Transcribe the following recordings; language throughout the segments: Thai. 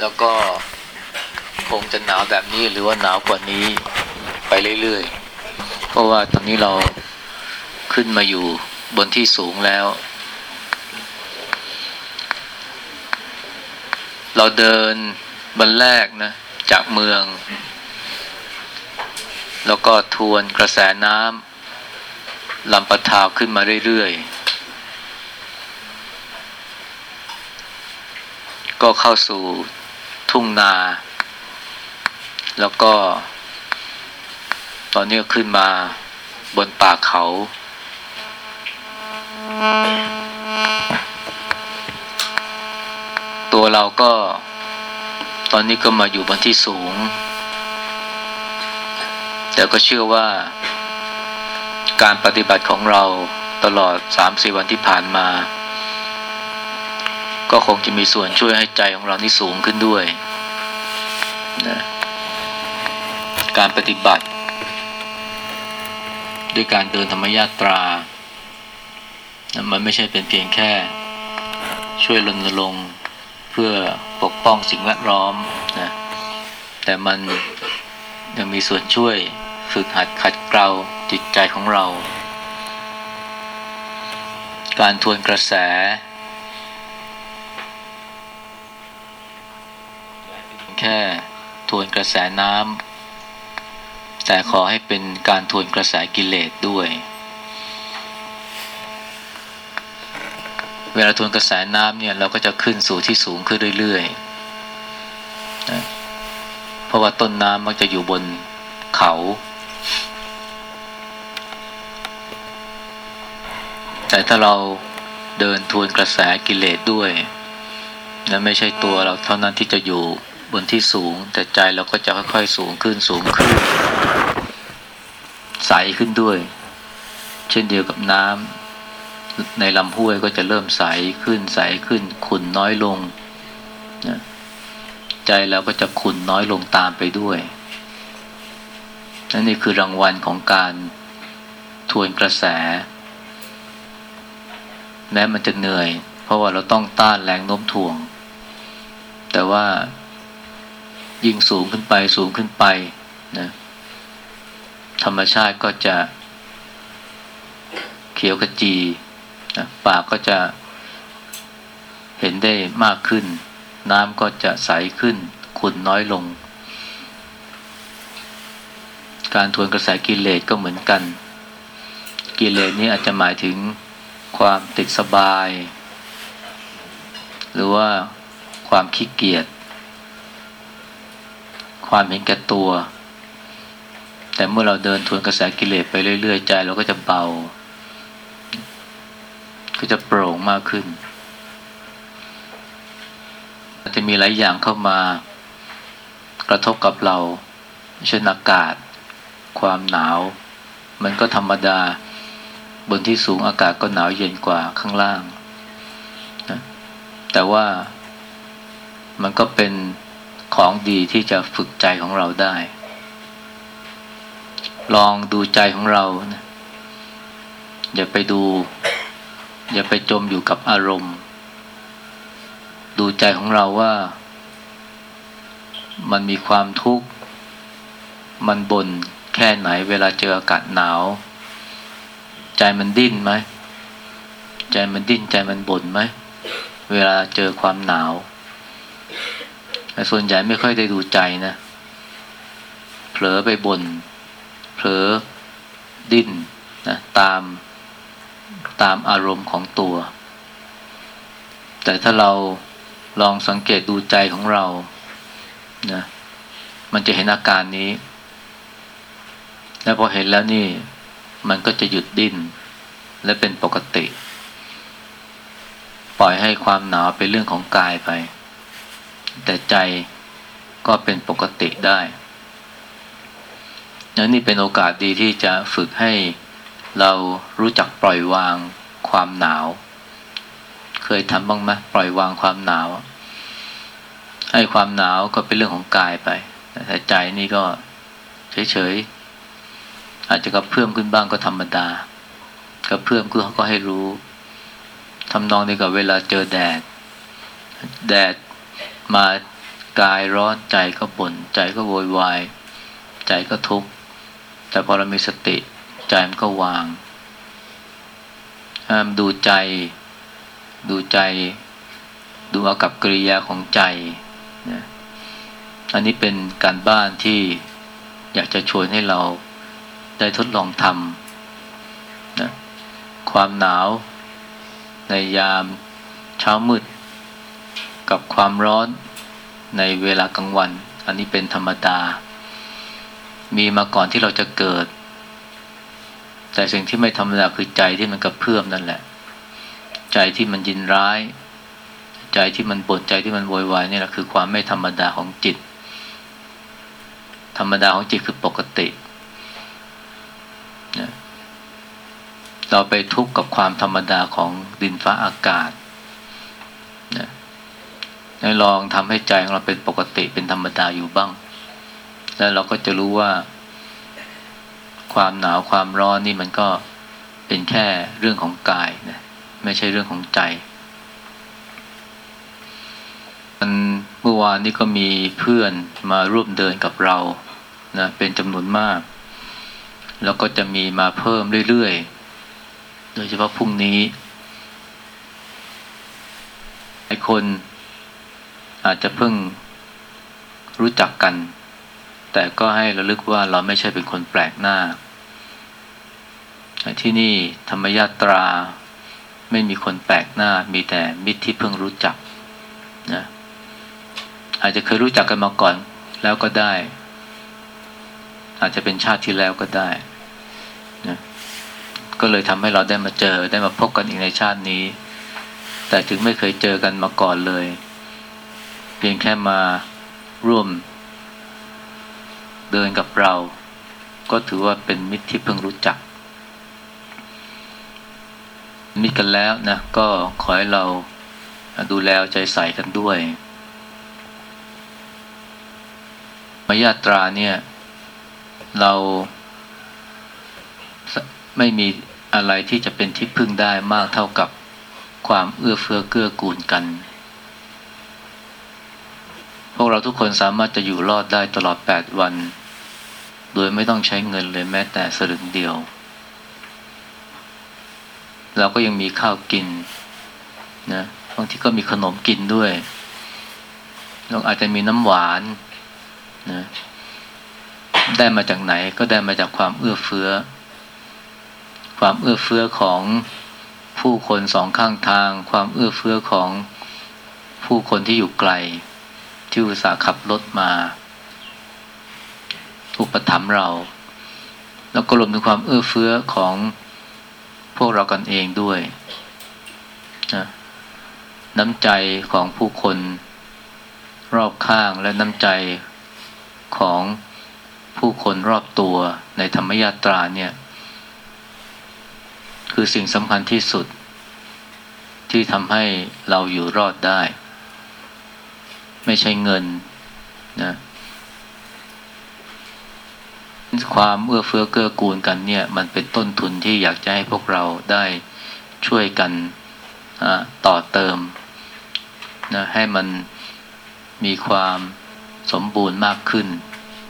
แล้วก็คงจะหนาวแบบนี้หรือว่าหนาวกว่านี้ไปเรื่อยๆ เพราะว่าตอนนี้เราขึ้นมาอยู่บนที่สูงแล้ว เราเดินบันแรกนะจากเมือง แล้วก็ทวนกระแสน้ำลำปะทาวขึ้นมาเรื่อยๆ ก็เข้าสู่ ทุ่งนา แล้วก็ ตอนนี้ขึ้นมาบนป่าเขา ตัวเราก็ ตอนนี้ก็มาอยู่บนที่สูง แต่ก็เชื่อว่า การปฏิบัติของเราตลอดสามสี่วันที่ผ่านมา ก็คงจะมีส่วนช่วยให้ใจของเรานี่สูงขึ้นด้วย นะการปฏิบัติ ด้วยการเดินธรรมยาตรานะมันไม่ใช่เป็นเพียงแค่ ช่วยรณรงค์เพื่อปกป้องสิ่งแวดล้อมนะแต่มันยังมีส่วนช่วยฝึกหัดขัดเกลาจิตใจของเรา การทวนกระแส แค่ ทวนกระแสน้ำแต่ขอให้เป็นการทวนกระแสกิเลสด้วย เวลาทวนกระแสน้ำเนี่ยเราก็จะขึ้นสู่ที่สูงขึ้นเรื่อยๆนะเพราะว่าต้นน้ำมักจะอยู่บนเขา แต่ถ้าเราเดินทวนกระแสกิเลสด้วยนะไม่ใช่ตัวเราเท่านั้นที่จะอยู่ บนที่สูง แต่ใจเราก็จะค่อยๆสูงขึ้นสูงขึ้น ใสขึ้นด้วย เช่นเดียวกับน้ำในลำห้วยก็จะเริ่มใสขึ้นใสขึ้นขุ่นน้อยลงนะใจเราก็จะขุ่นน้อยลงตามไปด้วยนั่นนี่คือรางวัลของการทวนกระแส แม้มันจะเหนื่อย เพราะว่าเราต้องต้านแรงโน้มถ่วง แต่ว่า ยิ่งสูงขึ้นไปสูงขึ้นไปนะธรรมชาติก็จะเขียวขจีนะปากก็จะเห็นได้มากขึ้น น้ำก็จะใสขึ้นขุ่นน้อยลง การทวนกระแสกิเลสก็เหมือนกัน กิเลสนี้อาจจะหมายถึงความติดสบาย หรือว่าความขี้เกียจ ความเห็นแก่ตัว แต่เมื่อเราเดินทวนกระแสกิเลสไปเรื่อยๆใจเราก็จะเบา ก็จะโปร่งมากขึ้นจจะมีหลายอย่างเข้ามากระทบกับเราเช่นอากาศ ความหนาว มันก็ธรรมดา บนที่สูงอากาศก็หนาวเย็นกว่าข้างล่างนะแต่ว่ามันก็เป็น ของดีที่จะฝึกใจของเราได้ ลองดูใจของเรานะอย่าไปดู อย่าไปจมอยู่กับอารมณ์ ดูใจของเราว่า มันมีความทุกข์ มันบ่นแค่ไหนเวลาเจออากาศหนาว ใจมันดิ้นไหม ใจมันดิ้นใจมันบ่นไหม เวลาเจอความหนาว ส่วนใหญ่ไม่ค่อยได้ดูใจนะ เผลอไปบน่นเผลอดิ้นนะตามตามอารมณ์ของตัว แต่ถ้าเราลองสังเกตดูใจของเรานะมันจะเห็นอาการนี้ แล้วพอเห็นแล้วนี่ มันก็จะหยุดดิ้น และเป็นปกติ ปล่อยให้ความหนาวเป็นเรื่องของกายไป แต่ใจก็เป็นปกติได้นนี่เป็นโอกาสดีที่จะฝึกให้เรารู้จักปล่อยวางความหนาว เคยทำบ้างไหมปล่อยวางความหนาว ให้ความหนาวก็เป็นเรื่องของกายไป แต่ใจนี่ก็เฉยๆ อาจจะกระเพื่อมขึ้นบ้างก็ธรรมดากระเพื่อมคือเขาก็ให้รู้ทำนองนี้กับเวลาเจอแดด แดด มากายร้อนใจก็บน่นใจก็โวยวาย ใจก็ทุกข์แต่พอเรามีสติใจมันก็วางห้ามดูใจ ดูใจ ดูเอากับกริยาของใจนะอันนี้เป็นการบ้านที่อยากจะชวนให้เราได้ทดลองทำนะความหนาว ในยามเช้ามืด กับความร้อนในเวลากลางวัน อันนี้เป็นธรรมดา มีมาก่อนที่เราจะเกิด แต่สิ่งที่ไม่ธรรมดาคือใจที่มันกระเพื่อมนั่นแหละ ใจที่มันยินร้าย ใจที่มันปวดใจที่มันโวยวายนี่แหละคือความไม่ธรรมดาของจิต ธรรมดาของจิตคือปกติเราไปทุกข์กับความธรรมดาของดินฟ้าอากาศ ให้ลองทำให้ใจของเราเป็นปกติเป็นธรรมดาอยู่บ้าง แล้วเราก็จะรู้ว่า ความหนาวความร้อนนี่มันก็เป็นแค่เรื่องของกายนะไม่ใช่เรื่องของใจมันเมื่อวานนี้ก็มีเพื่อนมาร่วมเดินกับเรานะเป็นจำนวนมาก แล้วก็จะมีมาเพิ่มเรื่อยๆ โดยเฉพาะพรุ่งนี้หลายคน อาจจะเพิ่งรู้จักกัน แต่ก็ให้ระลึกว่าเราไม่ใช่เป็นคนแปลกหน้า ที่นี่ธรรมยาตราไม่มีคนแปลกหน้า มีแต่มิตรที่เพิ่งรู้จักนะอาจจะเคยรู้จักกันมาก่อนแล้วก็ได้ อาจจะเป็นชาติที่แล้วก็ได้นะก็เลยทำให้เราได้มาเจอได้มาพบกันอีกในชาตินี้ แต่ถึงไม่เคยเจอกันมาก่อนเลย เพียงแค่มาร่วม เดินกับเรา ก็ถือว่าเป็นมิตรที่เพิ่งรู้จัก มิตรกันแล้วนะ ก็ขอให้เราดูแลใจใส่กันด้วยมายาตราเนี่ย เราไม่มีอะไรที่จะเป็นที่พึ่งได้มากเท่ากับความเอื้อเฟื้อเกื้อกูลกัน พวกเราทุกคนสามารถจะอยู่รอดได้ตลอดแปดวัน โดยไม่ต้องใช้เงินเลยแม้แต่สลึงเดียว เราก็ยังมีข้าวกินนะบางทีก็มีขนมกินด้วยเราอาจจะมีน้ำหวานนะได้มาจากไหนก็ได้มาจากความเอื้อเฟื้อ ความเอื้อเฟื้อของผู้คนสองข้างทาง ความเอื้อเฟื้อของผู้คนที่อยู่ไกล ที่อุตส่าห์ขับรถมา อุปถัมภ์เรา แล้วก็รวมถึงความเอื้อเฟื้อของพวกเรากันเองด้วยนะน้ำใจของผู้คนรอบข้างและน้ำใจของผู้คนรอบตัวในธรรมยาตราเนี่ย คือสิ่งสำคัญที่สุด ที่ทำให้เราอยู่รอดได้ ไม่ใช่เงินนะความเอื้อเฟื้อเกื้อกูลกันเนี่ย มันเป็นต้นทุนที่อยากจะให้พวกเราได้ช่วยกันต่อเติมนะให้มันมีความสมบูรณ์มากขึ้น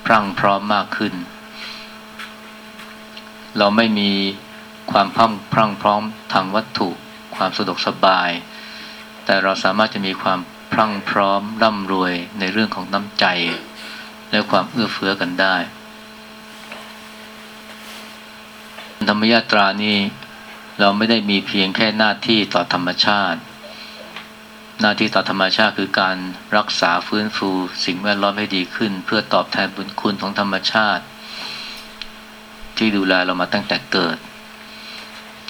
พรั่งพร้อมมากขึ้น เราไม่มีความพรั่งพรั่งพร้อมทางวัตถุ ความสะดวกสบาย แต่เราสามารถจะมีความ รั่งพร้อมร่ำรวยในเรื่องของน้ำใจ และความเอื้อเฟื้อกันได้ธรรมยาตรานี้เราไม่ได้มีเพียงแค่หน้าที่ต่อธรรมชาติ หน้าที่ต่อธรรมชาติคือการรักษาฟื้นฟู สิ่งแวดล้อมให้ดีขึ้น เพื่อตอบแทนบุญคุณของธรรมชาติ ที่ดูแลเรามาตั้งแต่เกิด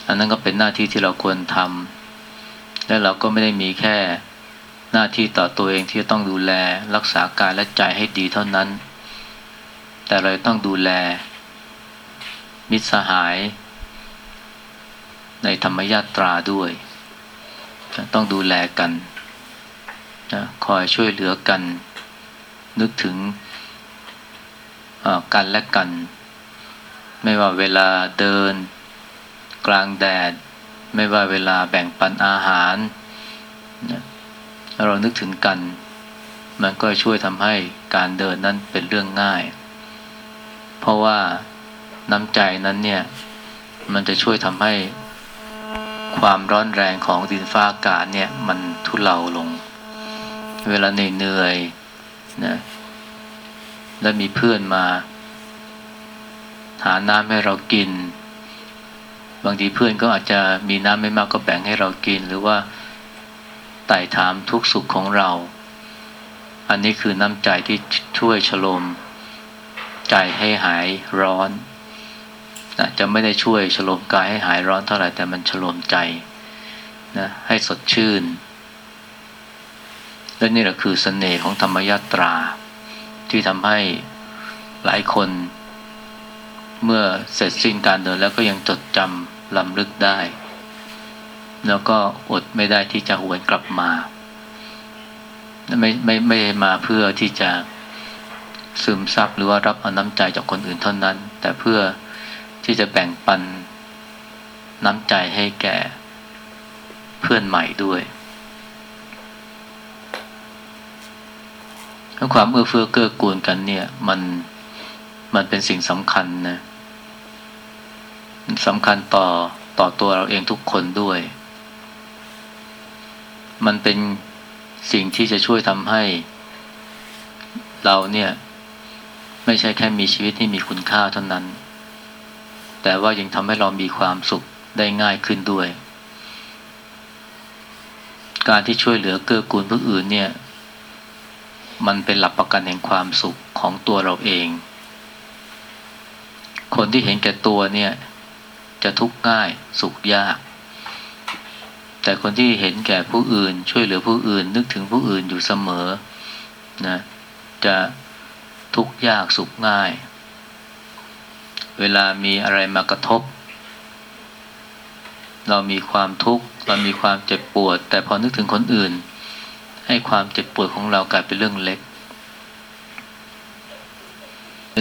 อันนั้นก็เป็นหน้าที่ที่เราควรทำและเราก็ไม่ได้มีแค่ หน้าที่ต่อตัวเองที่ต้องดูแลรักษากายและใจให้ดีเท่านั้น แต่เราต้องดูแล มิตรสหาย ในธรรมญาตราด้วย ต้องดูแลกันนะคอยช่วยเหลือกัน นึกถึงกันและกัน ไม่ว่าเวลาเดิน กลางแดด ไม่ว่าเวลาแบ่งปันอาหารนะ เรานึกถึงกัน มันก็ช่วยทำให้การเดินนั้นเป็นเรื่องง่าย เพราะว่าน้ำใจนั้นเนี่ย มันจะช่วยทำให้ความร้อนแรงของดินฟ้าอากาศเนี่ยมันทุเลาลง เวลาเหนื่อยๆนะแล้มีเพื่อนมา หาน้ำให้เรากิน บางทีเพื่อนก็อาจจะมีน้ำไม่มากก็แบ่งให้เรากิน หรือว่า ไต่ถามทุกสุขของเรา อันนี้คือน้ำใจที่ช่วยฉลม ใจให้หายร้อนนะจะไม่ได้ช่วยฉลมกายให้หายร้อนเท่าไหร่แต่มันฉลมใจนะให้สดชื่น และนี่แหละคือสเสน่ห์ของธรรมยาตรา ที่ทำให้หลายคน เมื่อเสร็จสิ้นการเดินแล้วก็ยังจดจำลำลึกได้ แล้วก็อดไม่ได้ที่จะหวนกลับมา ไม่ไม่ไม่มาเพื่อที่จะซึมซับหรือว่ารับเอาน้ำใจจากคนอื่นเท่านั้น แต่เพื่อที่จะแบ่งปันน้ำใจให้แก่เพื่อนใหม่ด้วยความเอื้อเฟื้อเกื้อกูลกันเนี่ย มันมันเป็นสิ่งสำคัญนะสำคัญต่อต่อตัวเราเองทุกคนด้วย มันเป็นสิ่งที่จะช่วยทำให้ เราเนี่ย ไม่ใช่แค่มีชีวิตที่มีคุณค่าเท่านั้น แต่ว่ายังทำให้เรามีความสุขได้ง่ายขึ้นด้วย การที่ช่วยเหลือเกื้อกูลผู้อื่นเนี่ย มันเป็นหลักประกันแห่งความสุขของตัวเราเอง คนที่เห็นแก่ตัวเนี่ย จะทุกข์ง่ายสุขยาก แต่คนที่เห็นแก่ผู้อื่น ช่วยเหลือผู้อื่น นึกถึงผู้อื่นอยู่เสมอนะจะทุกข์ยากสุขง่าย เวลามีอะไรมากระทบ เรามีความทุกข์เรามีความเจ็บปวด แต่พอนึกถึงคนอื่น ให้ความเจ็บปวดของเรากลายเป็นเรื่องเล็ก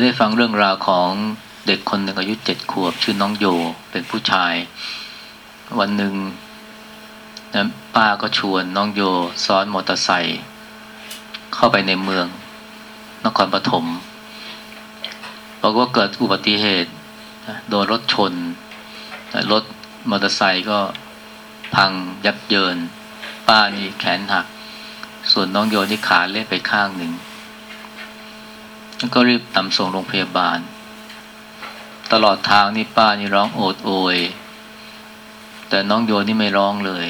ได้ฟังเรื่องราวของเด็กคนหนึ่งอายุเจ็ดขวบ ชื่อน้องโยเป็นผู้ชาย วันหนึ่ง นะป้าก็ชวนน้องโยซ้อนมอเตอร์ไซค์เข้าไปในเมือง นครปฐมบอกว่าเกิดอุบัติเหตุโดนรถชนรถมอเตอร์ไซค์ก็พังยับเยิน ป้านี่แขนหัก ส่วนน้องโยนี่ขาเละไปข้างหนึ่งก็รีบนำส่งโรงพยาบาล ตลอดทางนี่ป้านี่ร้องโอดโอย แต่น้องโยนี่ไม่ร้องเลย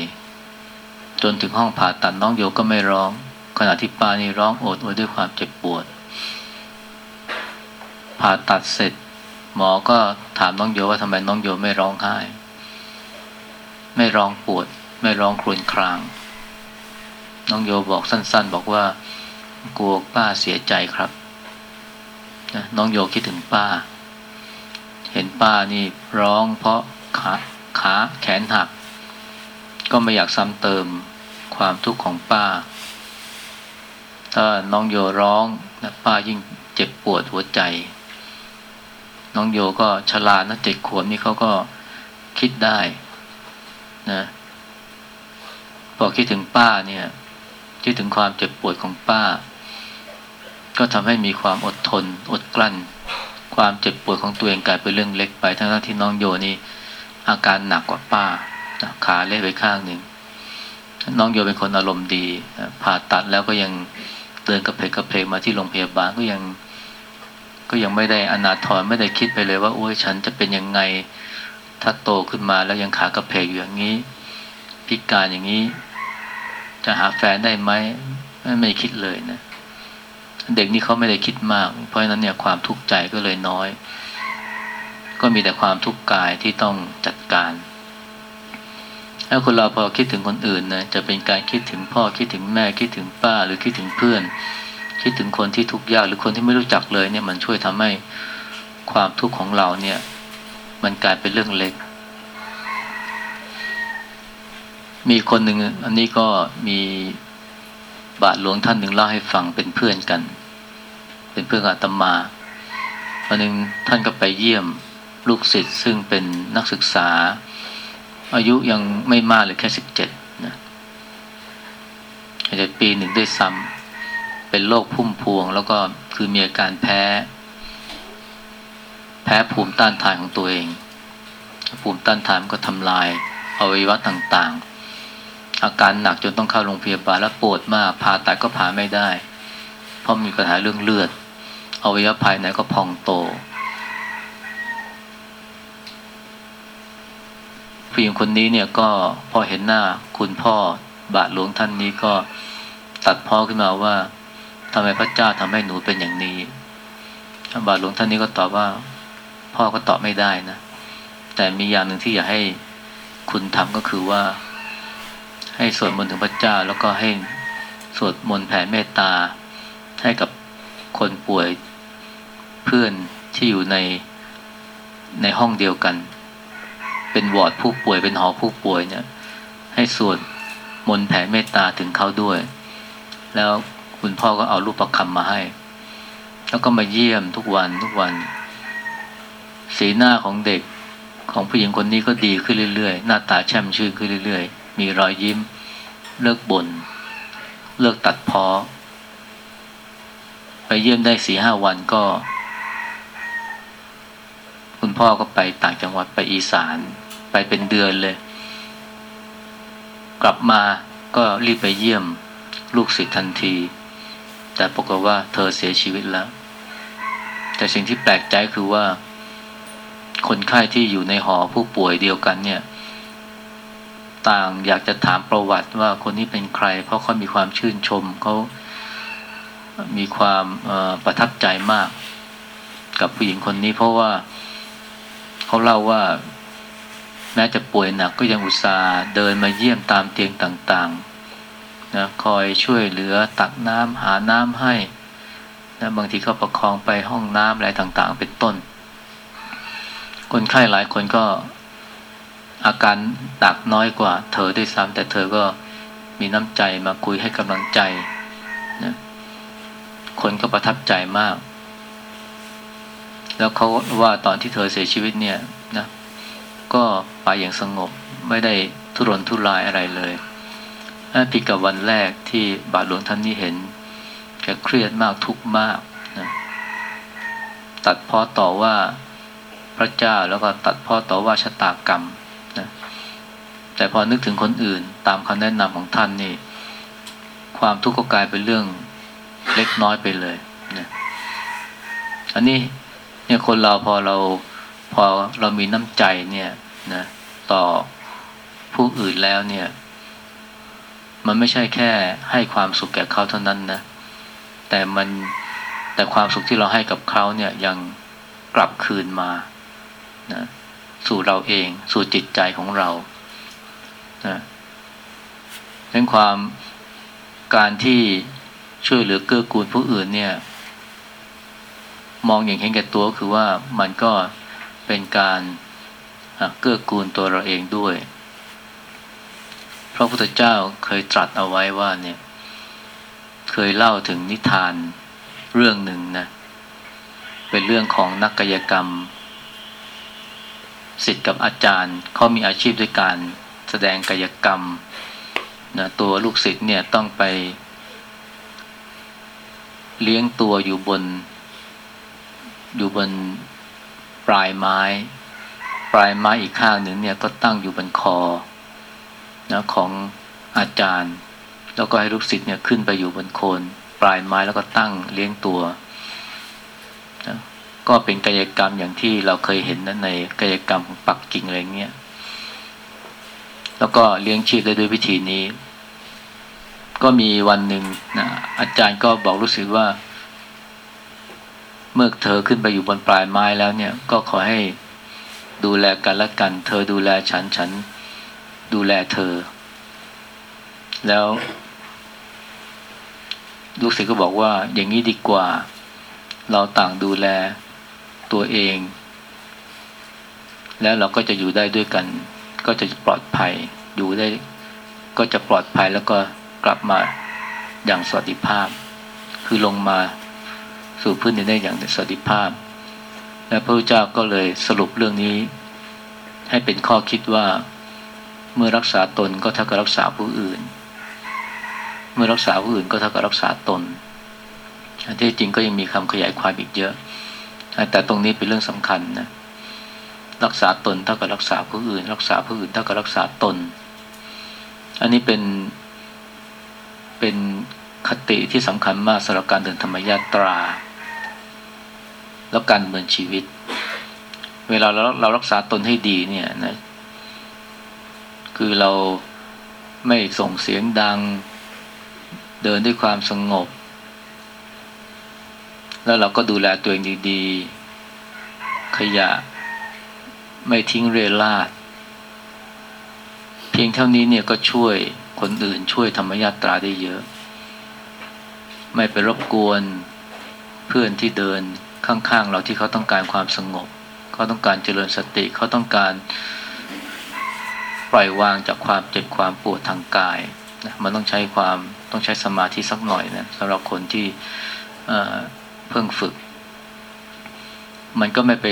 จนถึงห้องผ่าตัดน้องโยก็ไม่ร้อง ขณะที่ป้านี่ร้องโอดโอยด้วยความเจ็บปวด ผ่าตัดเสร็จ หมอก็ถามน้องโยว่าทำไมน้องโยไม่ร้องไห้ ไม่ร้องปวด ไม่ร้องครวญคราง น้องโยบอกสั้น ๆ บอกว่ากลัวป้าเสียใจครับน้องโยคิดถึงป้า เห็นป้านี่ร้องเพราะขาขาแขนหัก ก็ไม่อยากซ้ำเติมความทุกข์ของป้า ถ้าน้องโยร้องนะป้ายิ่งเจ็บปวดหัวใจ น้องโยก็ฉลาดนะเจ็ดขวบนี่เขาก็คิดได้นะพอคิดถึงป้าเนี่ยคิดถึงความเจ็บปวดของป้า ก็ทำให้มีความอดทน อดกลั้น ความเจ็บปวดของตัวเองกลายเป็นเรื่องเล็กไป ทั้งที่น้องโยนี่อาการหนักกว่าป้า ขาเละไปข้างหนึ่งน้องโยเป็นคนอารมณ์ดีผ่าตัดแล้วก็ยังเดินกระเพกกระเพกมาที่โรงพยาบาลก็ยัง ก็ยังไม่ได้อนาถรไม่ได้คิดไปเลยว่าโอ้ยฉันจะเป็นยังไงถ้าโตขึ้นมาแล้วยังขากระเพกอยู่อย่างนี้ พิการอย่างนี้ จะหาแฟนได้ไหมไม่คิดเลยนะเด็กนี่เขาไม่ได้คิดมาก เพราะฉะนั้นเนี่ยความทุกข์ใจก็เลยน้อย ก็มีแต่ความทุกข์กายที่ต้องจัดการ ถ้าคนเราพอคิดถึงคนอื่นนะจะเป็นการคิดถึงพ่อคิดถึงแม่คิดถึงป้าหรือคิดถึงเพื่อน คิดถึงคนที่ทุกข์ยากหรือคนที่ไม่รู้จักเลยเนี่ยมันช่วยทำให้ความทุกข์ของเราเนี่ยมันกลายเป็นเรื่องเล็ก มีคนหนึ่งอันนี้ก็มีบาทหลวงท่านหนึ่งเล่าให้ฟังเป็นเพื่อนกัน เป็นเพื่อนอาตมาวันหนึ่งท่านก็ไปเยี่ยมลูกศิษย์ซึ่งเป็นนักศึกษา อายุยังไม่มากเลยแค่สิบเจ็ดนะอาจจะปีหนึ่งได้ซ้ำเป็นโรคพุ่มพวง แล้วก็คือมีอาการแพ้ แพ้ภูมิต้านทานของตัวเอง ภูมิต้านทานก็ทำลายอวัยวะต่างๆ อาการหนักจนต้องเข้าโรงพยาบาลแล้วปวดมากผ่าตัดก็ผ่าไม่ได้ เพราะมีปัญหาเรื่องเลือดอวัยวะภายในก็พองโต ผู้หญิงคนนี้เนี่ยก็พอเห็นหน้าคุณพ่อบาทหลวงท่านนี้ก็ตัดพ้อขึ้นมาว่าทำไมพระเจ้าทำให้หนูเป็นอย่างนี้ บาทหลวงท่านนี้ก็ตอบว่า พ่อก็ตอบไม่ได้นะ แต่มีอย่างหนึ่งที่อยากให้คุณทำก็คือว่า ให้สวดมนต์ถึงพระเจ้า แล้วก็ให้สวดมนต์แผ่เมตตา ให้กับคนป่วยเพื่อนที่อยู่ในในห้องเดียวกัน เป็นวอร์ดผู้ป่วยเป็นหอผู้ป่วยเนี่ย ให้สวดมนต์แผ่เมตตาถึงเขาด้วย แล้วคุณพ่อก็เอารูปประคำมาให้ แล้วก็มาเยี่ยมทุกวันทุกวัน สีหน้าของเด็กของผู้หญิงคนนี้ก็ดีขึ้นเรื่อยๆ หน้าตาแช่มชื่นขึ้นเรื่อยๆ มีรอยยิ้ม เลิกบน่น เลิกตัดพ้อ ไปเยี่ยมได้สี่ห้าวันก็ คุณพ่อก็ไปต่างจังหวัดไปอีสานไปเป็นเดือนเลย กลับมาก็รีบไปเยี่ยมลูกศิษย์ทันที แต่ปรากฏว่าเธอเสียชีวิตแล้ว แต่สิ่งที่แปลกใจคือว่า คนไข้ที่อยู่ในหอผู้ป่วยเดียวกันเนี่ย ต่างอยากจะถามประวัติว่าคนนี้เป็นใคร เพราะเขามีความชื่นชมเขามีความประทับใจมาก กับผู้หญิงคนนี้เพราะว่าเขาเล่าว่า แม้จะป่วยหนักก็ยังอุตส่าห์เดินมาเยี่ยมตามเตียงต่างๆนะคอยช่วยเหลือตักน้ำหาน้ำให้นะบางทีก็ประคองไปห้องน้ำอะไรต่างๆ เป็นต้น คนไข้หลายคนก็อาการตักน้อยกว่า เธอด้วยซ้ำแต่เธอก็มีน้ำใจมาคุยให้กำลังใจนะคนก็ประทับใจมาก แล้วเขาว่าตอนที่เธอเสียชีวิตเนี่ยนะก็ไปอย่างสงบไม่ได้ทุรนทุรายอะไรเลยผิดกับวันแรกที่บาทหลวงท่านนี้เห็นแกเครียดมากทุกข์มากนะตัดพ้อต่อว่าพระเจ้าแล้วก็ตัดพ้อต่อว่าชะตากรรมนะแต่พอนึกถึงคนอื่นตามคำแนะนำของท่านนี่ ความทุกข์ก็กลายเป็นเรื่องเล็กน้อยไปเลยนะอันนี้ เนี่ยคนเราพอเราพอเรามีน้ำใจเนี่ยนะต่อผู้อื่นแล้วเนี่ย มันไม่ใช่แค่ให้ความสุขแก่เขาเท่านั้นนะแต่มันแต่ความสุขที่เราให้กับเขาเนี่ยยังกลับคืนมานะสู่เราเอง สู่จิตใจของเรานะดังความการที่ช่วยเหลือเกื้อกูลผู้อื่นเนี่ย มองอย่างเห็นแก่ตัวคือว่ามันก็เป็นการเกื้อกูลตัวเราเองด้วย พระพุทธเจ้าเคยตรัสเอาไว้ว่าเนี่ย เคยเล่าถึงนิทานเรื่องหนึ่งนะ เป็นเรื่องของนักกายกรรมสิทธิ์กับอาจารย์เขามีอาชีพด้วยการแสดงกายกรรมนะตัวลูกศิษย์เนี่ยต้องไป เลี้ยงตัวอยู่บน อยู่บนปลายไม้ ปลายไม้อีกข้างหนึ่งเนี่ยก็ตั้งอยู่บนคอนะของอาจารย์ แล้วก็ให้ลูกศิษย์เนี่ยขึ้นไปอยู่บนโคน ปลายไม้แล้วก็ตั้งเลี้ยงตัวนะก็เป็นกายกรรมอย่างที่เราเคยเห็นนั้นในกายกรรมของปักกิ่งอะไรเงี้ยแล้วก็เลี้ยงชีพได้ด้วยวิธีนี้ ก็มีวันหนึ่งนะอาจารย์ก็บอกลูกศิษย์ว่า เมื่อเธอขึ้นไปอยู่บนปลายไม้แล้วเนี่ย ก็ขอให้ดูแลกันและกัน เธอดูแลฉันฉันดูแลเธอ แล้ว ลูกศิษย์ก็บอกว่า อย่างนี้ดีกว่า เราต่างดูแลตัวเอง แล้วเราก็จะอยู่ได้ด้วยกัน ก็จะปลอดภัยอยู่ได้ ก็จะปลอดภัยแล้วก็กลับมาอย่างสวัสดิภาพ คือลงมา สู่พื้นดินได้อย่างสวัสดิภาพ และพระพุทธเจ้าก็เลยสรุปเรื่องนี้ ให้เป็นข้อคิดว่าเมื่อรักษาตนก็เท่ากับรักษาผู้อื่น เมื่อรักษาผู้อื่นก็เท่ากับรักษาตนที่จริงก็ยังมีคำขยายความอีกเยอะ แต่ตรงนี้เป็นเรื่องสำคัญนะรักษาตนเท่ากับรักษาผู้อื่น รักษาผู้อื่นเท่ากับรักษาตน อันนี้เป็นเป็น คติที่สำคัญมากสำหรับการเดินธรรมยาตรา แล้วการเมืองชีวิต เวลาเราเรารักษาตนให้ดีเนี่ยนะคือเราไม่ส่งเสียงดัง เดินด้วยความสงบ แล้วเราก็ดูแลตัวเองดีๆ ขยะไม่ทิ้งเรราดเพียงเท่านี้เนี่ยก็ช่วยคนอื่นช่วยธรรมยาตราได้เยอะ ไม่ไปรบกวนเพื่อนที่เดินข้างๆ เราที่เขาต้องการความสงบ เขาต้องการเจริญสติ เขาต้องการ ปล่อยวางจากความเจ็บความปวดทางกายนะมันต้องใช้ความต้องใช้สมาธิสักหน่อยนะสำหรับคนที่เพิ่งฝึก มันก็ไม่ไป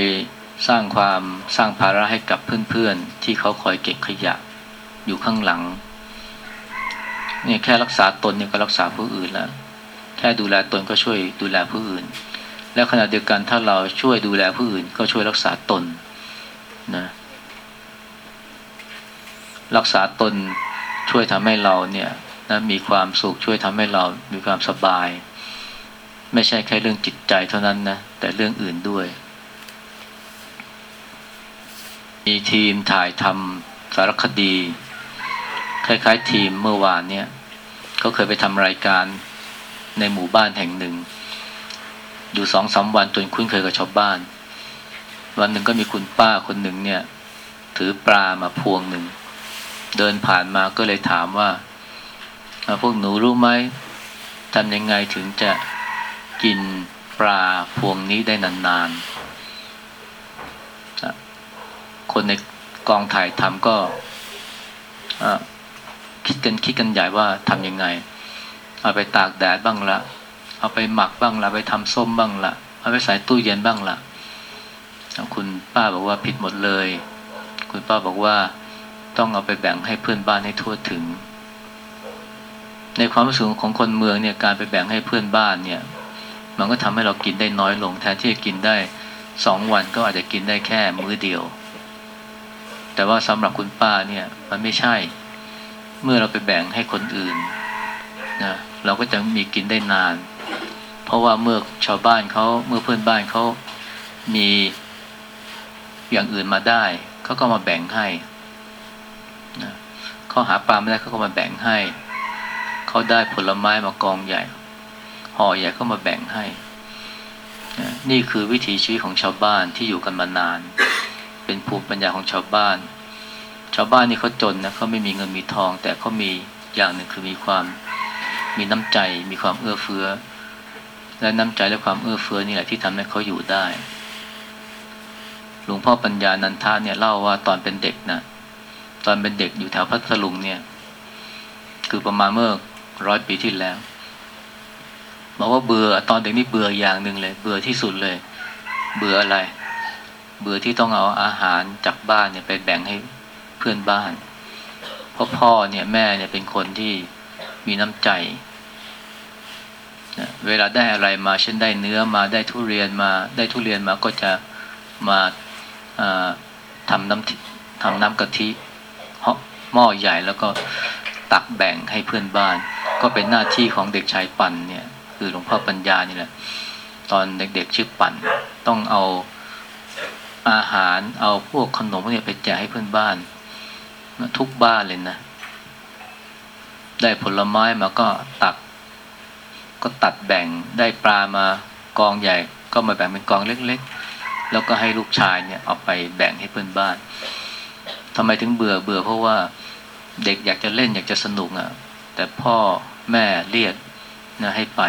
สร้างความสร้างภาระให้กับเพื่อนๆ ที่เขาคอยเก็บขยะอยู่ข้างหลังเนี่ยแค่รักษาตนเนี่ยก็รักษาผู้อื่นแล้ว แค่ดูแลตนก็ช่วยดูแลผู้อื่น แล้วขณะเดียวกันถ้าเราช่วยดูแลผู้อื่น ก็ช่วยรักษาตนนะรักษาตนช่วยทำให้เราเนี่ยนะมีความสุขช่วยทำให้เรามีความสบาย ไม่ใช่แค่เรื่องจิตใจเท่านั้นนะแต่เรื่องอื่นด้วย มีทีมถ่ายทำสารคดี คล้ายๆ ทีมเมื่อวานเนี่ยเขาเคยไปทำรายการ ในหมู่บ้านแห่งหนึ่ง อยู่สองสาวันจนคุ้นเคยกับชาวบ้าน วันหนึ่งก็มีคุณป้าคนหนึ่งเนี่ย ถือปลามาพวงหนึ่ง เดินผ่านมาก็เลยถามว่าพวกหนูรู้ไหมทำยังไงถึงจะกินปลาพวงนี้ได้นานๆ คนในกองถ่ายทำก็คิดกันคิดกันใหญ่ว่าทำยังไง เอาไปตากแดดบ้างละเอาไปหมักบ้างละไปทำส้มบ้างละเอาไปใส่ตู้เย็นบ้างละคุณป้าบอกว่าผิดหมดเลย คุณป้าบอกว่าต้องเอาไปแบ่งให้เพื่อนบ้านให้ทั่วถึง ในความรู้สึกของคนเมืองเนี่ยการไปแบ่งให้เพื่อนบ้านเนี่ย มันก็ทำให้เรากินได้น้อยลงแทนที่จะกินได้สองวันก็อาจจะกินได้แค่มื้อเดียว แต่ว่าสำหรับคุณป้าเนี่ยมันไม่ใช่ เมื่อเราไปแบ่งให้คนอื่นนะ เราก็จะมีกินได้นาน เพราะว่าเมื่อชาวบ้านเขาเมื่อเพื่อนบ้านเขามีอย่างอื่นมาได้เขาก็มาแบ่งให้นะเขาหาปลาไม่ได้เขาก็มาแบ่งให้เขาได้ผลไม้มากองใหญ่ห่อใหญ่ก็มาแบ่งให้นะนี่คือวิถีชีวิตของชาวบ้านที่อยู่กันมานาน เป็นภูมิปัญญาของชาวบ้าน ชาวบ้านนี่เขาจนนะเขาไม่มีเงินมีทอง แต่เขามีอย่างหนึ่งคือมีความ มีน้ำใจมีความเอื้อเฟื้อ และน้ำใจและความเอื้อเฟื้อนี่แหละที่ทำให้เขาอยู่ได้ หลวงพ่อปัญญานันทาเนี่ยเล่าว่าตอนเป็นเด็กนะตอนเป็นเด็กอยู่แถวพัทลุงเนี่ย คือประมาณเมื่อร้อยปีที่แล้วบอกว่าเบื่อตอนเด็กนี่เบื่ออย่างหนึ่งเลย เบื่อที่สุดเลย เบื่ออะไร เบื่อที่ต้องเอาอาหารจากบ้านเนี่ยไปแบ่งให้เพื่อนบ้านเพราะพ่อเนี่ยแม่เนี่ยเป็นคนที่ มีน้ำใจนะเวลาได้อะไรมาเช่นได้เนื้อมาได้ทุเรียนมาได้ทุเรียนมาก็จะมาทำน้ำทำน้ำกะทิหม้อใหญ่แล้วก็ตักแบ่งให้เพื่อนบ้าน ก็เป็นหน้าที่ของเด็กชายปั่นเนี่ยคือหลวงพ่อปัญญานี่แหละตอนเด็กๆชื่อปั่นต้องเอาอาหารเอาพวกขนมเนี่ยไปแจกให้เพื่อนบ้านทุกบ้านเลยนะ ได้ผลไม้มาก็ตัก ก็ตัดแบ่งได้ปลามากองใหญ่ ก็มาแบ่งเป็นกองเล็กๆ แล้วก็ให้ลูกชายเนี่ยเอาไปแบ่งให้เพื่อนบ้านทำไมถึงเบื่อเบื่อเพราะว่าเด็กอยากจะเล่นอยากจะสนุกอะ แต่พ่อแม่เรียกนะให้ไป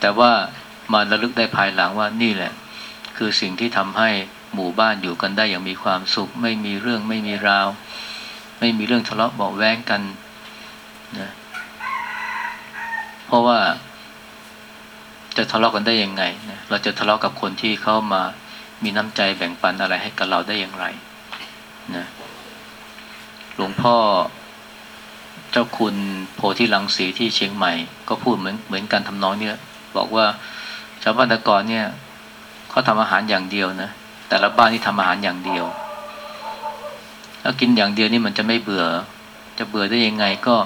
แต่ว่ามาระลึกได้ภายหลังว่านี่แหละ คือสิ่งที่ทำให้หมู่บ้านอยู่กันได้อย่างมีความสุข ไม่มีเรื่องไม่มีราว ไม่มีเรื่องทะเลาะเบาแวงกันนะเพราะว่า จะทะเลาะกันได้ยังไงนะเราจะทะเลาะกับคนที่เข้ามามีน้ำใจแบ่งปันอะไรให้กับเราได้อย่างไรนะหลวงพ่อเจ้าคุณโพธิลังสีที่เชียงใหม่ ก็พูดเหมือนเหมือนกันทำนองเนี่ย บอกว่าชาวบ้านตะกอนเนี่ยเขาทำอาหารอย่างเดียวนะแต่ละบ้านที่ทำอาหารอย่างเดียว แล้วกินอย่างเดียวนี่มันจะไม่เบื่อ จะเบื่อได้ยังไงก็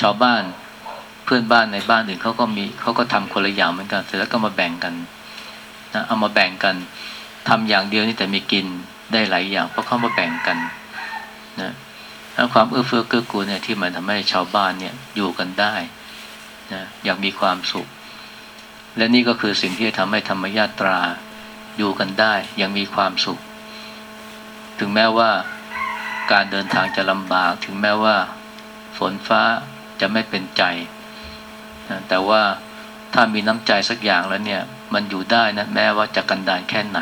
ชาวบ้านเพื่อนบ้านในบ้านอื่นเขาก็มีเขาก็ทำคนละอย่างเหมือนกันเสร็จแล้วก็มาแบ่งกันนะเอามาแบ่งกันทำอย่างเดียวนี่แต่มีกินได้หลายอย่างเพราะเขามาแบ่งกันนะแล้วความเอื้อเฟื้อเกื้อกูลเนี่ยที่มันทำให้ชาวบ้านเนี่ยอยู่กันได้นะอย่างมีความสุข และนี่ก็คือสิ่งที่ทำให้ธรรมญาตราอยู่กันได้อย่างมีความสุข ถึงแม้ว่า การเดินทางจะลำบาก ถึงแม้ว่าฝนฟ้าจะไม่เป็นใจนะแต่ว่าถ้ามีน้ำใจสักอย่างแล้วเนี่ย มันอยู่ได้นะแม้ว่าจะกันดานแค่ไหน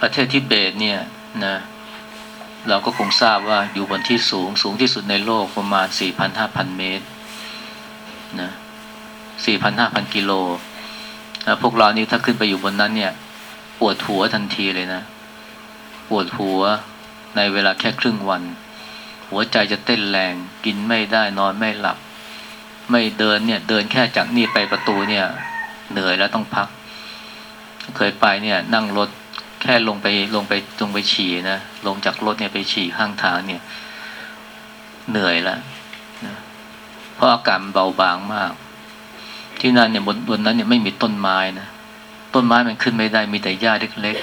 ประเทศทิเบตเนี่ยนะเราก็คงทราบว่าอยู่บนที่สูงสูงที่สุดในโลกประมาณ 4,000-5,000 เมตรนะ4,000-5,000 กิโลนะพวกเรานี่ถ้าขึ้นไปอยู่บนนั้นเนี่ย ปวดหัวทันทีเลยนะ ปวดหัวในเวลาแค่ครึ่งวัน หัวใจจะเต้นแรง กินไม่ได้นอนไม่หลับ ไม่เดินเนี่ย เดินแค่จากนี่ไปประตูเนี่ย เหนื่อยแล้วต้องพัก เคยไปเนี่ย นั่งรถแค่ลงไปลงไปลงไปฉี่นะลงจากรถเนี่ยไปฉี่ข้างทางเนี่ย เหนื่อยแล้วนะเพราะอากาศเบาบางมาก ที่นั่นเนี่ยบนบนนั้นเนี่ยไม่มีต้นไม้นะ ต้นไม้มันขึ้นไม่ได้มีแต่หญ้าเล็ก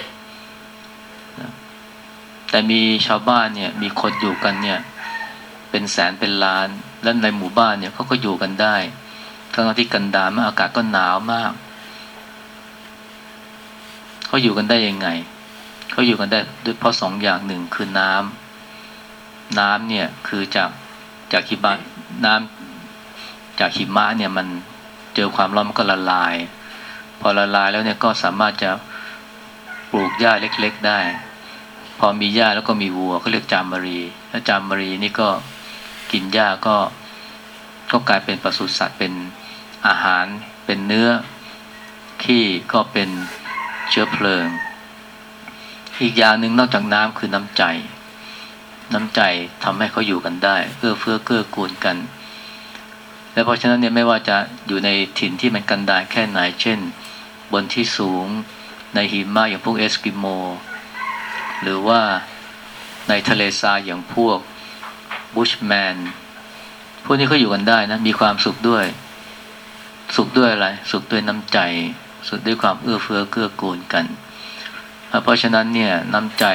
ๆแต่มีชาวบ้านเนี่ย มีคนอยู่กันเนี่ย เป็นแสนเป็นล้าน และในหมู่บ้านเนี่ยเขาก็อยู่กันได้ทั้งที่กันดารมากอากาศก็หนาวมากเขาอยู่กันได้ยังไงเขาอยู่กันได้ด้วยเพราะสองอย่างหนึ่งคือน้ำน้ำเนี่ยคือจากจากหิมะน้ำจากหิมะเนี่ยมันเจอความร้อนมันก็ละลาย พอละลายแล้วเนี่ยก็สามารถจะปลูกหญ้าเล็กๆได้ พอมีหญ้าแล้วก็มีวัวเขาเรียกจามารีแล้วจามารีนี่ก็กินหญ้าก็ก็กลายเป็นปศุสัตว์เป็นอาหารเป็นเนื้อขี้ก็เป็นเชื้อเพลิง อีกอย่างหนึ่งนอกจากน้ำคือน้ำใจ น้ำใจทำให้เขาอยู่กันได้เอื้อเฟื้อเกื้อกูลกัน และเพราะฉะนั้นเนี่ยไม่ว่าจะอยู่ในถิ่นที่มันกันดารแค่ไหนเช่น บนที่สูงในหิมะอย่างพวกเอสกิโม หรือว่าในทะเลทรายอย่างพวกบุชแมน พวกนี้เขาอยู่กันได้นะ มีความสุขด้วย สุขด้วยอะไร สุขด้วยน้ำใจ สุขด้วยความเอื้อเฟื้อเกื้อกูลกัน เพราะฉะนั้นเนี่ยน้ำใจ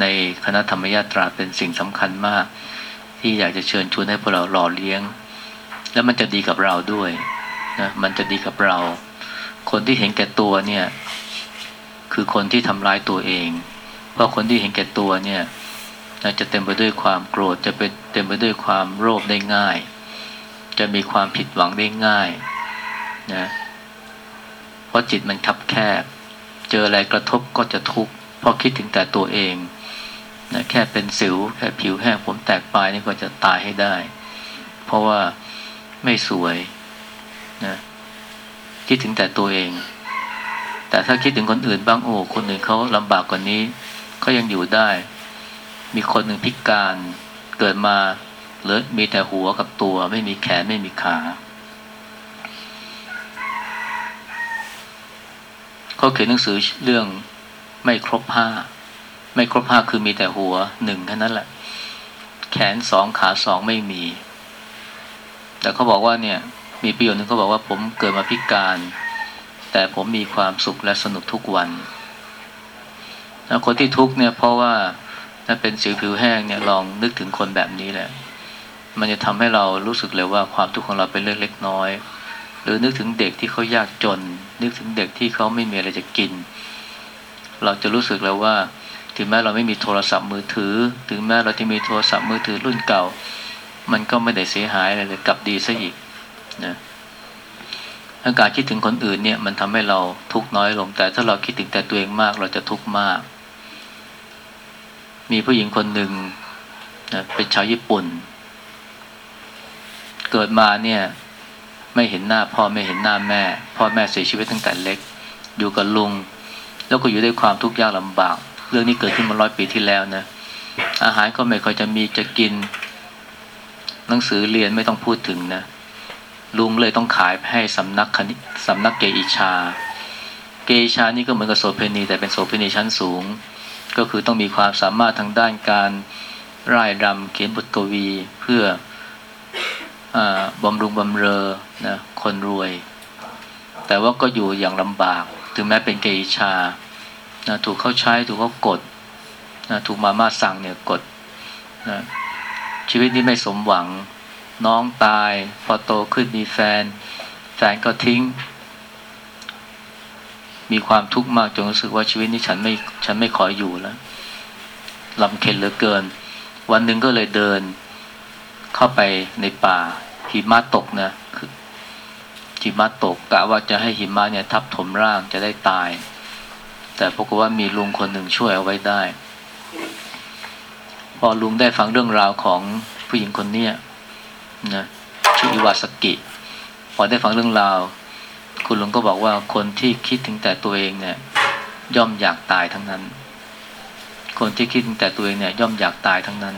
ในคณะธรรมยาตราเป็นสิ่งสำคัญมาก ที่อยากจะเชิญชวนให้พวกเราหล่อเลี้ยง แล้วมันจะดีกับเราด้วยนะมันจะดีกับเรา คนที่เห็นแก่ตัวเนี่ย คือคนที่ทำร้ายตัวเอง เพราะคนที่เห็นแก่ตัวเนี่ยจะเต็มไปด้วยความโกรธจะเป็นเต็มไปด้วยความโลภได้ง่าย จะมีความผิดหวังได้ง่ายนะเพราะจิตมันคับแคบ เจออะไรกระทบก็จะทุกข์เพราะคิดถึงแต่ตัวเองนะแค่เป็นสิวแค่ผิวแห้งผมแตกปลายนี่ก็จะตายให้ได้ เพราะว่าไม่สวยนะ คิดถึงแต่ตัวเอง แต่ถ้าคิดถึงคนอื่นบ้างโอ้คนอื่นเขาลำบากกว่านี้เขายังอยู่ได้ มีคนหนึ่งพิการเกิดมาเหลือมีแต่หัวกับตัว ไม่มีแขนไม่มีขาเขาเขียนหนังสือเรื่องไม่ครบห้าไม่ครบห้าคือมีแต่หัวหนึ่งแค่นั้นแหละ แขนสองขาสองไม่มี แต่เขาบอกว่าเนี่ย มีประโยชน์หนึ่งเขาบอกว่าผมเกิดมาพิการ แต่ผมมีความสุขและสนุกทุกวันแล้วคนที่ทุกเนี่ยเพราะว่าถ้าเป็นสิวผิวแห้งเนี่ยลองนึกถึงคนแบบนี้แหละ มันจะทำให้เรารู้สึกเลยว่าความทุกข์ของเราเป็นเรื่องเล็กน้อย หรือนึกถึงเด็กที่เขายากจน นึกถึงเด็กที่เขาไม่มีอะไรจะกิน เราจะรู้สึกแล้วว่า ถึงแม้เราไม่มีโทรศัพท์มือถือ ถึงแม้เราจะมีโทรศัพท์มือถือรุ่นเก่า มันก็ไม่ได้เสียหายอะไรเลยกลับดีซะอีก นะอาการคิดถึงคนอื่นเนี่ยมันทำให้เราทุกข์น้อยลง แต่ถ้าเราคิดถึงแต่ตัวเองมากเราจะทุกข์มาก มีผู้หญิงคนหนึ่งนะเป็นชาวญี่ปุ่น เกิดมาเนี่ยไม่เห็นหน้าพ่อไม่เห็นหน้าแม่ พ่อแม่เสียชีวิตตั้งแต่เล็ก อยู่กับลุง แล้วก็อยู่ด้วยความทุกข์ยากลำบาก เรื่องนี้เกิดขึ้นมาร้อยปีที่แล้วนะอาหารก็ไม่ค่อยจะมีจะกิน หนังสือเรียนไม่ต้องพูดถึงนะ ลุงเลยต้องขายให้สำนักคณิสำนักเกอิชา เกอิชานี่ก็เหมือนกับโสเพณี แต่เป็นโสเพณีชั้นสูง ก็คือต้องมีความสามารถทางด้านการร่ายรำเขียนบทกวีเพื่อบำรุงบำเรอนะคนรวย แต่ว่าก็อยู่อย่างลำบาก ถึงแม้เป็นเกอิชานะถูกเขาใช้ถูกเขากดนะถูกมาม่าสั่งเนี่ยกดนะชีวิตนี้ไม่สมหวัง น้องตาย พอโตขึ้นมีแฟน แฟนก็ทิ้ง มีความทุกข์มากจนรู้สึกว่าชีวิตนี้ฉันไม่ฉันไม่ขออยู่แล้วลำเค็ญเหลือเกิน วันหนึ่งก็เลยเดิน เข้าไปในป่าหิมะตกนะคือหิมะตกกะว่าจะให้หิมะเนี่ยทับถมร่างจะได้ตาย แต่ปรากฏว่ามีลุงคนหนึ่งช่วยเอาไว้ได้ พอลุงได้ฟังเรื่องราวของผู้หญิงคนเนี้ย นะชื่ออิวาสกิ พอได้ฟังเรื่องราว คุณลุงก็บอกว่าคนที่คิดถึงแต่ตัวเองเนี่ย ย่อมอยากตายทั้งนั้น คนที่คิดถึงแต่ตัวเองเนี่ย ย่อมอยากตายทั้งนั้น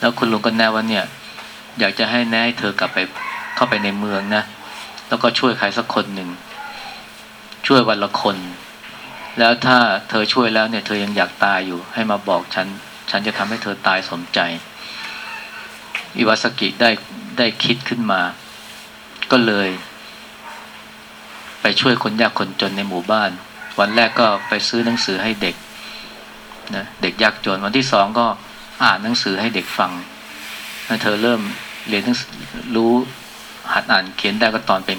แล้วคุณลุงก็แน่ว่าเนี่ย อยากจะให้แน่ให้เธอกลับไปเข้าไปในเมืองนะแล้วก็ช่วยใครสักคนหนึ่งช่วยวันละคน แล้วถ้าเธอช่วยแล้วเนี่ย เธอยังอยากตายอยู่ ให้มาบอกฉัน ฉันจะทำให้เธอตายสมใจ อิวาสกิได้ได้คิดขึ้นมา ก็เลย ไปช่วยคนยากคนจนในหมู่บ้าน วันแรกก็ไปซื้อหนังสือให้เด็กนะเด็กยากจนวันที่สองก็อ่านหนังสือให้เด็กฟังเธอเริ่มเรียนหนังสือรู้หัดอ่านเขียนได้ก็ตอนเป็น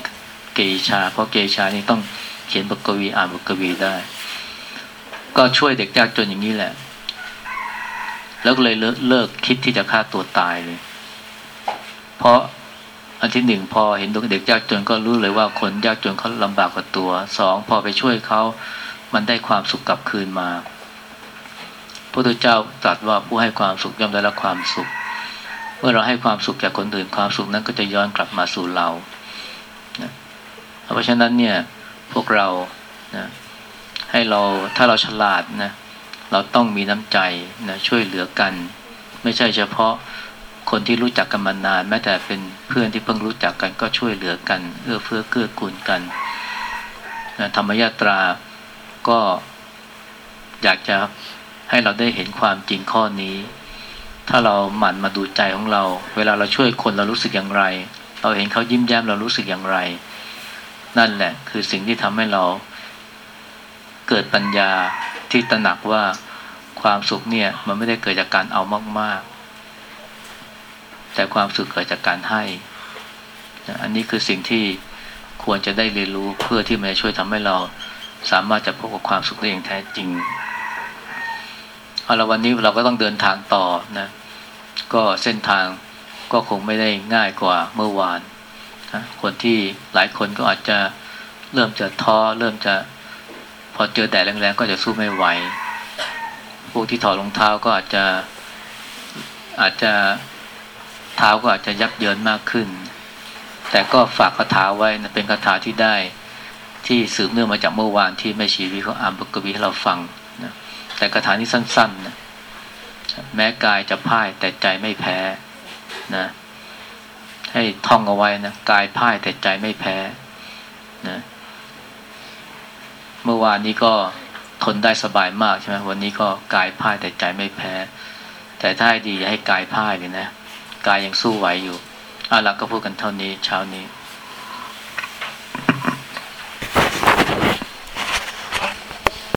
เกชา เพราะเกชานี่ต้องเขียนบทกวีอ่านบทกวีได้ ก็ช่วยเด็กยากจนอย่างนี้แหละ แล้วก็เลยเลิกเลิกคิดที่จะฆ่าตัวตายเลย เพราะอันที่หนึ่งพอเห็นเด็กยากจนก็รู้เลยว่าคนยากจนเขาลำบากกว่าตัวสองพอไปช่วยเขามันได้ความสุขกลับคืนมาพระพุทธเจ้าตรัสว่าผู้ให้ความสุขย่อมได้รับความสุข เมื่อเราให้ความสุขแก่คนอื่นความสุขนั้นก็จะย้อนกลับมาสู่เรานะเพราะฉะนั้นเนี่ยพวกเรานะให้เราถ้าเราฉลาดนะเราต้องมีน้ำใจนะช่วยเหลือกัน ไม่ใช่เฉพาะ คนที่รู้จักกันมานานแม้แต่เป็นเพื่อนที่เพิ่งรู้จักกันก็ช่วยเหลือกันเอื้อเฟื้อเกื้อกูลกันธรรมยาตราก็อยากจะให้เราได้เห็นความจริงข้อนี้ ถ้าเราหมั่นมาดูใจของเรา เวลาเราช่วยคนเรารู้สึกอย่างไร เราเห็นเขายิ้มแย้มเรารู้สึกอย่างไร นั่นแหละ คือสิ่งที่ทำให้เรา เกิดปัญญาที่ตระหนักว่าความสุขเนี่ยมันไม่ได้เกิดจากการเอามากๆ แต่ความสุขเกิดจากการให้อันนี้คือสิ่งที่ควรจะได้เรียนรู้เพื่อที่มันจะช่วยทำให้เราสามารถจะพบกับความสุขได้อย่างแท้จริงเอาละวันนี้เราก็ต้องเดินทางต่อนะ ก็เส้นทางก็คงไม่ได้ง่ายกว่าเมื่อวานนะคนที่หลายคนก็อาจจะเริ่มจะท้อเริ่มจะพอเจอแดดแรงๆก็จะสู้ไม่ไหว พวกที่ถอดรองเท้าก็อาจจะอาจจะ เท้าก็อาจจะยับเยินมากขึ้น แต่ก็ฝากคาถาไว้นะเป็นคาถาที่ได้ที่สืบเนื่องมาจากเมื่อวานที่แม่ชีวิเขาอ่านบทกวีให้เราฟังนะแต่คาถานี้สั้นๆนะแม้กายจะพ่ายแต่ใจไม่แพ้นะให้ท่องเอาไว้นะกายพ่ายแต่ใจไม่แพ้นะเมื่อวานนี้ก็ทนได้สบายมากใช่ไหมวันนี้ก็กายพ่ายแต่ใจไม่แพ้ แต่ถ้าให้ดีอย่าให้กายพ่ายเลยนะ กายยังสู้ไหวอยู่อะเราก็พูดกันเท่านี้เช้านี้